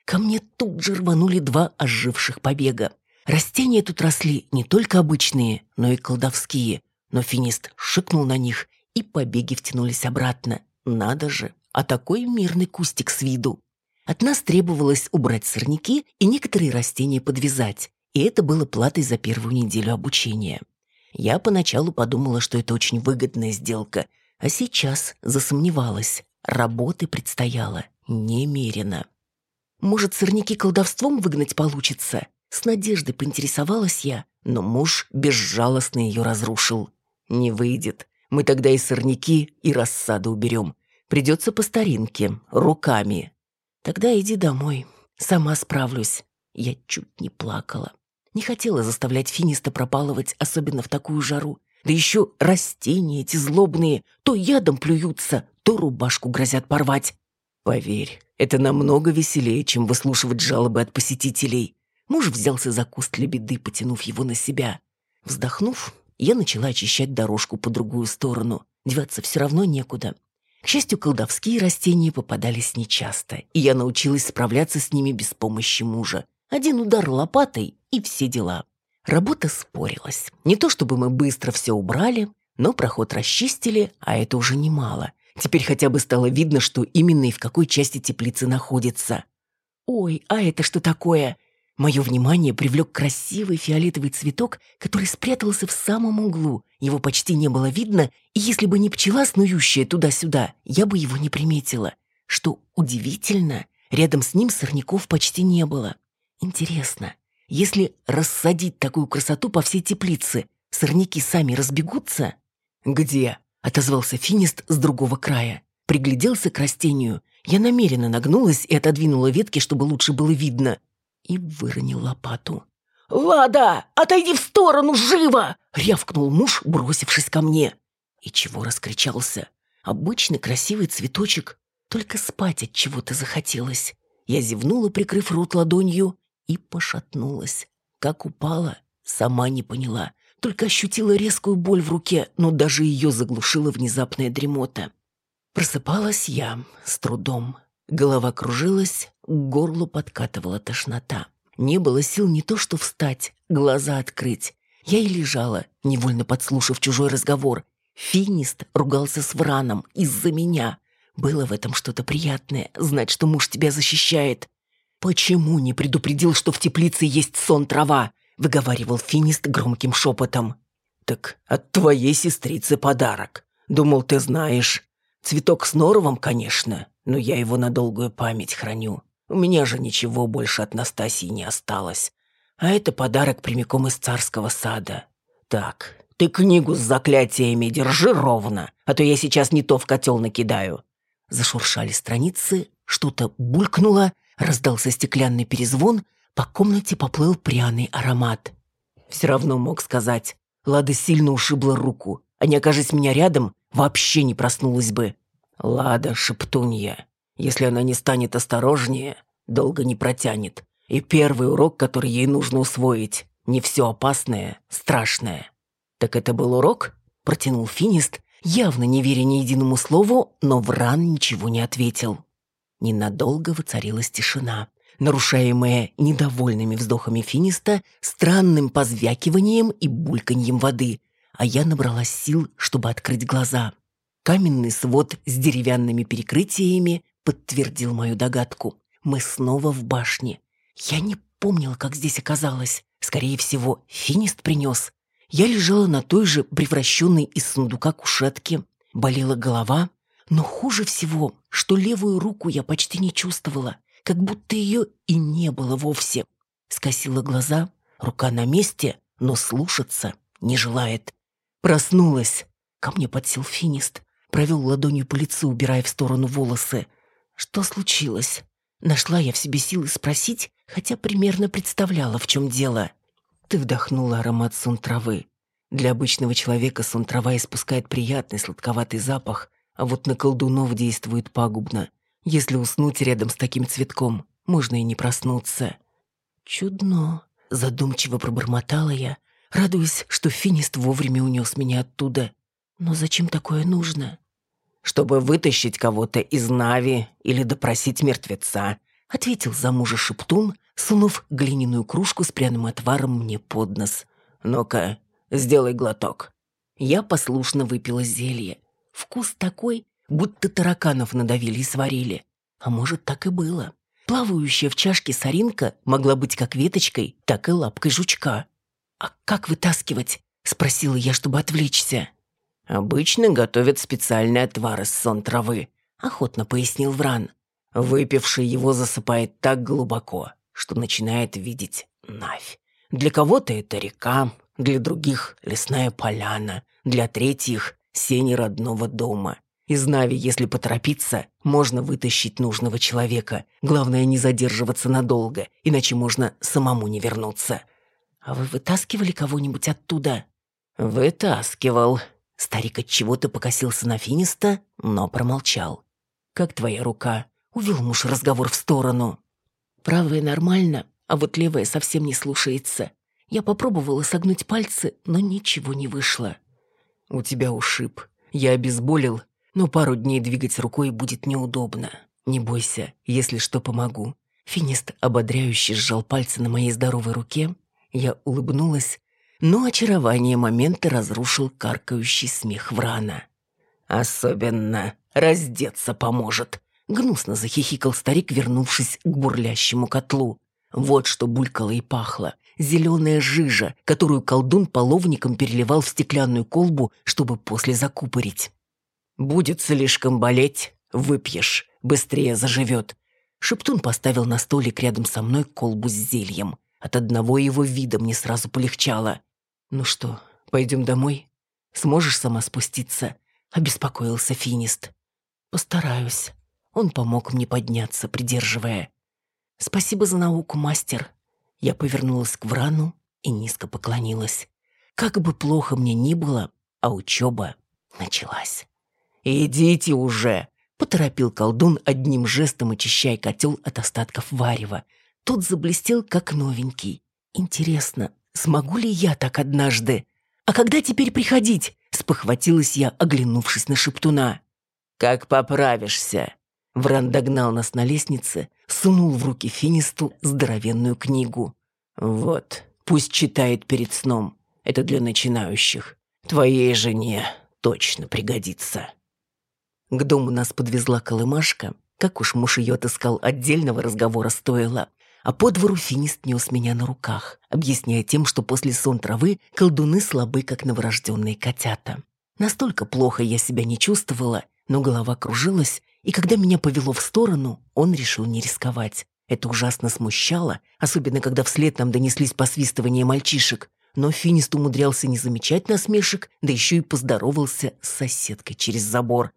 Ко мне тут же рванули два оживших побега. Растения тут росли не только обычные, но и колдовские. Но финист шикнул на них, и побеги втянулись обратно. Надо же, а такой мирный кустик с виду. От нас требовалось убрать сорняки и некоторые растения подвязать, и это было платой за первую неделю обучения. Я поначалу подумала, что это очень выгодная сделка, а сейчас засомневалась. Работы предстояло немерено. Может, сорняки колдовством выгнать получится? С надеждой поинтересовалась я, но муж безжалостно ее разрушил. «Не выйдет. Мы тогда и сорняки, и рассаду уберем. Придется по старинке, руками». «Тогда иди домой. Сама справлюсь». Я чуть не плакала. Не хотела заставлять Финиста пропалывать, особенно в такую жару. Да еще растения эти злобные то ядом плюются, то рубашку грозят порвать. Поверь, это намного веселее, чем выслушивать жалобы от посетителей. Муж взялся за куст лебеды, потянув его на себя. Вздохнув, я начала очищать дорожку по другую сторону. Деваться все равно некуда. К счастью, колдовские растения попадались нечасто, и я научилась справляться с ними без помощи мужа. Один удар лопатой, и все дела. Работа спорилась. Не то чтобы мы быстро все убрали, но проход расчистили, а это уже немало. Теперь хотя бы стало видно, что именно и в какой части теплицы находится. «Ой, а это что такое?» Мое внимание привлек красивый фиолетовый цветок, который спрятался в самом углу. Его почти не было видно, и если бы не пчела, снующая туда-сюда, я бы его не приметила. Что удивительно, рядом с ним сорняков почти не было. Интересно, если рассадить такую красоту по всей теплице, сорняки сами разбегутся? «Где?» — отозвался финист с другого края. Пригляделся к растению. Я намеренно нагнулась и отодвинула ветки, чтобы лучше было видно и выронил лопату. «Лада, отойди в сторону, живо!» — рявкнул муж, бросившись ко мне. И чего раскричался? Обычный красивый цветочек, только спать от чего-то захотелось. Я зевнула, прикрыв рот ладонью, и пошатнулась. Как упала, сама не поняла. Только ощутила резкую боль в руке, но даже ее заглушила внезапная дремота. Просыпалась я с трудом. Голова кружилась, к горлу подкатывала тошнота. Не было сил не то что встать, глаза открыть. Я и лежала, невольно подслушав чужой разговор. Финист ругался с Враном из-за меня. Было в этом что-то приятное, знать, что муж тебя защищает. «Почему не предупредил, что в теплице есть сон-трава?» — выговаривал Финист громким шепотом. «Так от твоей сестрицы подарок. Думал, ты знаешь. Цветок с норовом, конечно, но я его на долгую память храню. У меня же ничего больше от Настасии не осталось. А это подарок прямиком из царского сада. Так, ты книгу с заклятиями держи ровно, а то я сейчас не то в котел накидаю». Зашуршали страницы, что-то булькнуло, раздался стеклянный перезвон, по комнате поплыл пряный аромат. Все равно мог сказать. Лада сильно ушибла руку, а не окажись меня рядом, вообще не проснулась бы. Лада шептунья. Если она не станет осторожнее, долго не протянет. И первый урок, который ей нужно усвоить, не все опасное, страшное. Так это был урок? Протянул Финист, явно не веря ни единому слову, но Вран ничего не ответил. Ненадолго воцарилась тишина, нарушаемая недовольными вздохами Финиста, странным позвякиванием и бульканьем воды, а я набралась сил, чтобы открыть глаза. Каменный свод с деревянными перекрытиями подтвердил мою догадку. Мы снова в башне. Я не помнила, как здесь оказалось. Скорее всего, финист принес. Я лежала на той же превращенной из сундука кушетке, болела голова, но хуже всего, что левую руку я почти не чувствовала, как будто ее и не было вовсе. Скосила глаза, рука на месте, но слушаться не желает. Проснулась. Ко мне подсел финист, провел ладонью по лицу, убирая в сторону волосы. Что случилось? Нашла я в себе силы спросить, хотя примерно представляла, в чем дело. Ты вдохнула аромат сон травы. Для обычного человека сон трава испускает приятный сладковатый запах, а вот на колдунов действует пагубно. Если уснуть рядом с таким цветком, можно и не проснуться. Чудно, задумчиво пробормотала я, радуясь, что финист вовремя унес меня оттуда. Но зачем такое нужно? Чтобы вытащить кого-то из Нави или допросить мертвеца, ответил за мужа шептун, сунув глиняную кружку с пряным отваром мне под нос. «Ну-ка, сделай глоток». Я послушно выпила зелье. Вкус такой, будто тараканов надавили и сварили. А может, так и было. Плавающая в чашке соринка могла быть как веточкой, так и лапкой жучка. «А как вытаскивать?» — спросила я, чтобы отвлечься. «Обычно готовят специальный отвар из сон травы», — охотно пояснил Вран. Выпивший его засыпает так глубоко, что начинает видеть Навь. Для кого-то это река, для других — лесная поляна, для третьих — сени родного дома. Из Нави, если поторопиться, можно вытащить нужного человека. Главное, не задерживаться надолго, иначе можно самому не вернуться. «А вы вытаскивали кого-нибудь оттуда?» «Вытаскивал». Старик от чего-то покосился на Финиста, но промолчал. «Как твоя рука?» Увел муж разговор в сторону. «Правая нормально, а вот левая совсем не слушается. Я попробовала согнуть пальцы, но ничего не вышло». «У тебя ушиб. Я обезболил, но пару дней двигать рукой будет неудобно. Не бойся, если что, помогу». Финист ободряюще сжал пальцы на моей здоровой руке. Я улыбнулась, но очарование момента разрушил каркающий смех Врана. «Особенно раздеться поможет», — гнусно захихикал старик, вернувшись к бурлящему котлу. Вот что булькало и пахло. Зеленая жижа, которую колдун половником переливал в стеклянную колбу, чтобы после закупорить. Будет слишком болеть, выпьешь, быстрее заживет. Шептун поставил на столик рядом со мной колбу с зельем. От одного его вида мне сразу полегчало. «Ну что, пойдем домой? Сможешь сама спуститься?» — обеспокоился Финист. «Постараюсь». Он помог мне подняться, придерживая. «Спасибо за науку, мастер». Я повернулась к Врану и низко поклонилась. Как бы плохо мне ни было, а учеба началась. «Идите уже!» — поторопил колдун одним жестом, очищая котел от остатков варева. Тот заблестел, как новенький. «Интересно, смогу ли я так однажды? А когда теперь приходить?» — спохватилась я, оглянувшись на шептуна. «Как поправишься?» Вран догнал нас на лестнице, сунул в руки Финисту здоровенную книгу. «Вот, пусть читает перед сном. Это для начинающих. Твоей жене точно пригодится». К дому нас подвезла колымашка. Как уж муж ее отыскал, отдельного разговора стоило. А по двору финист нес меня на руках, объясняя тем, что после сон травы колдуны слабы, как новорожденные котята. Настолько плохо я себя не чувствовала, но голова кружилась, и когда меня повело в сторону, он решил не рисковать. Это ужасно смущало, особенно когда вслед нам донеслись посвистывания мальчишек. Но Финист умудрялся не замечать насмешек, да еще и поздоровался с соседкой через забор.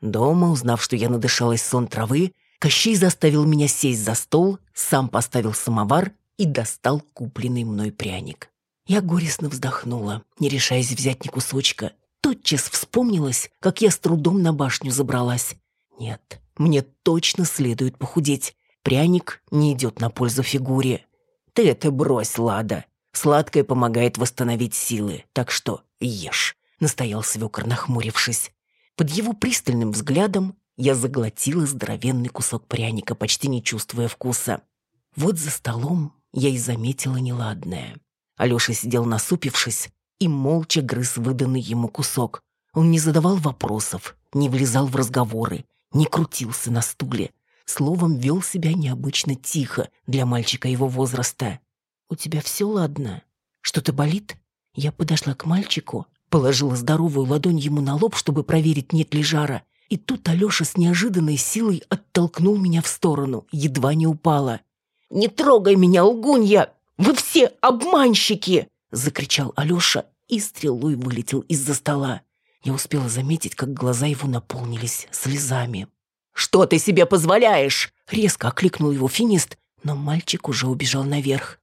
Дома, узнав, что я надышалась сон травы, Кощей заставил меня сесть за стол, сам поставил самовар и достал купленный мной пряник. Я горестно вздохнула, не решаясь взять ни кусочка. Тотчас вспомнилось, как я с трудом на башню забралась. Нет, мне точно следует похудеть. Пряник не идет на пользу фигуре. Ты это брось, Лада. Сладкое помогает восстановить силы, так что ешь, настоял свекор, нахмурившись. Под его пристальным взглядом я заглотила здоровенный кусок пряника, почти не чувствуя вкуса. Вот за столом я и заметила неладное. Алёша сидел насупившись и молча грыз выданный ему кусок. Он не задавал вопросов, не влезал в разговоры, не крутился на стуле. Словом, вел себя необычно тихо для мальчика его возраста. «У тебя все ладно? Что-то болит?» Я подошла к мальчику, положила здоровую ладонь ему на лоб, чтобы проверить, нет ли жара. И тут Алёша с неожиданной силой оттолкнул меня в сторону, едва не упала. «Не трогай меня, лгунья! Вы все обманщики!» — закричал Алёша и стрелой вылетел из-за стола. Я успела заметить, как глаза его наполнились слезами. «Что ты себе позволяешь?» — резко окликнул его финист, но мальчик уже убежал наверх.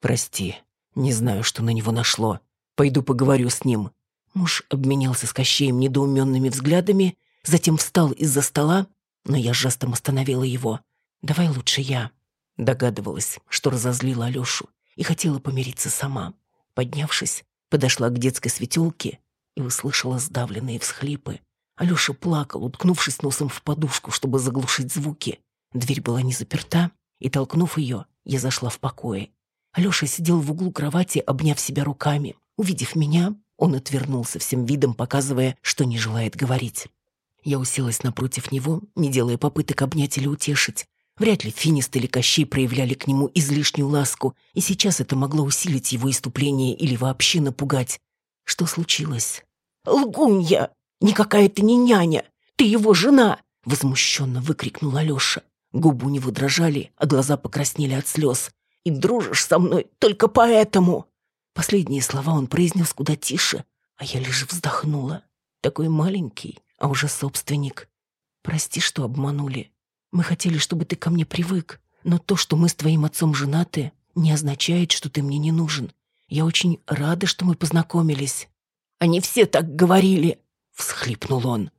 «Прости, не знаю, что на него нашло. Пойду поговорю с ним». Муж обменялся с Кощеем недоуменными взглядами, затем встал из-за стола, но я жестом остановила его. «Давай лучше я». Догадывалась, что разозлила Алёшу и хотела помириться сама. Поднявшись, подошла к детской светелке и услышала сдавленные всхлипы. Алёша плакал, уткнувшись носом в подушку, чтобы заглушить звуки. Дверь была не заперта, и, толкнув ее, я зашла в покое. Алёша сидел в углу кровати, обняв себя руками. Увидев меня, он отвернулся всем видом, показывая, что не желает говорить. Я уселась напротив него, не делая попыток обнять или утешить. Вряд ли Финист или Кощей проявляли к нему излишнюю ласку, и сейчас это могло усилить его иступление или вообще напугать. Что случилось? «Лгунья! Никакая ты не няня! Ты его жена!» Возмущенно выкрикнул Алеша. Губы у него дрожали, а глаза покраснели от слез. «И дружишь со мной только поэтому!» Последние слова он произнес куда тише, а я лишь вздохнула. Такой маленький, а уже собственник. Прости, что обманули. Мы хотели, чтобы ты ко мне привык, но то, что мы с твоим отцом женаты, не означает, что ты мне не нужен. Я очень рада, что мы познакомились». «Они все так говорили», — всхлипнул он.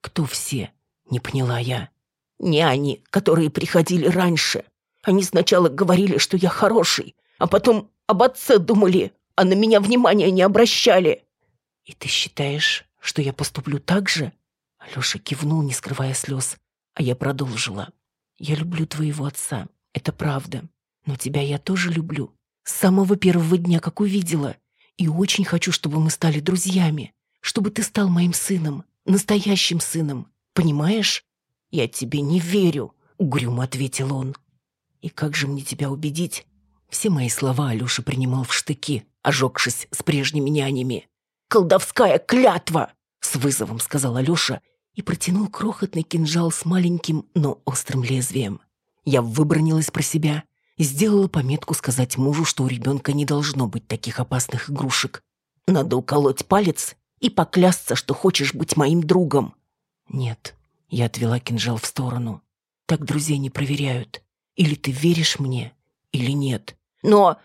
«Кто все?» — не поняла я. «Не они, которые приходили раньше. Они сначала говорили, что я хороший, а потом об отце думали, а на меня внимания не обращали». «И ты считаешь, что я поступлю так же?» Алёша кивнул, не скрывая слез. А я продолжила. «Я люблю твоего отца, это правда. Но тебя я тоже люблю. С самого первого дня, как увидела. И очень хочу, чтобы мы стали друзьями. Чтобы ты стал моим сыном, настоящим сыном. Понимаешь?» «Я тебе не верю», — угрюмо ответил он. «И как же мне тебя убедить?» Все мои слова Алёша принимал в штыки, ожегшись с прежними нянями. «Колдовская клятва!» — с вызовом сказал Алёша и протянул крохотный кинжал с маленьким, но острым лезвием. Я выбронилась про себя и сделала пометку сказать мужу, что у ребенка не должно быть таких опасных игрушек. Надо уколоть палец и поклясться, что хочешь быть моим другом. Нет, я отвела кинжал в сторону. Так друзей не проверяют. Или ты веришь мне, или нет. Но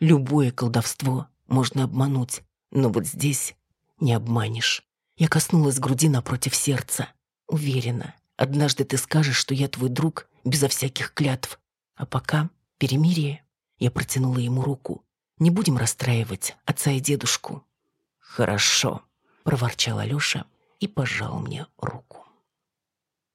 любое колдовство можно обмануть, но вот здесь не обманешь. Я коснулась груди напротив сердца. Уверена, однажды ты скажешь, что я твой друг, безо всяких клятв. А пока перемирие. Я протянула ему руку. Не будем расстраивать отца и дедушку. Хорошо, проворчал Алёша и пожал мне руку.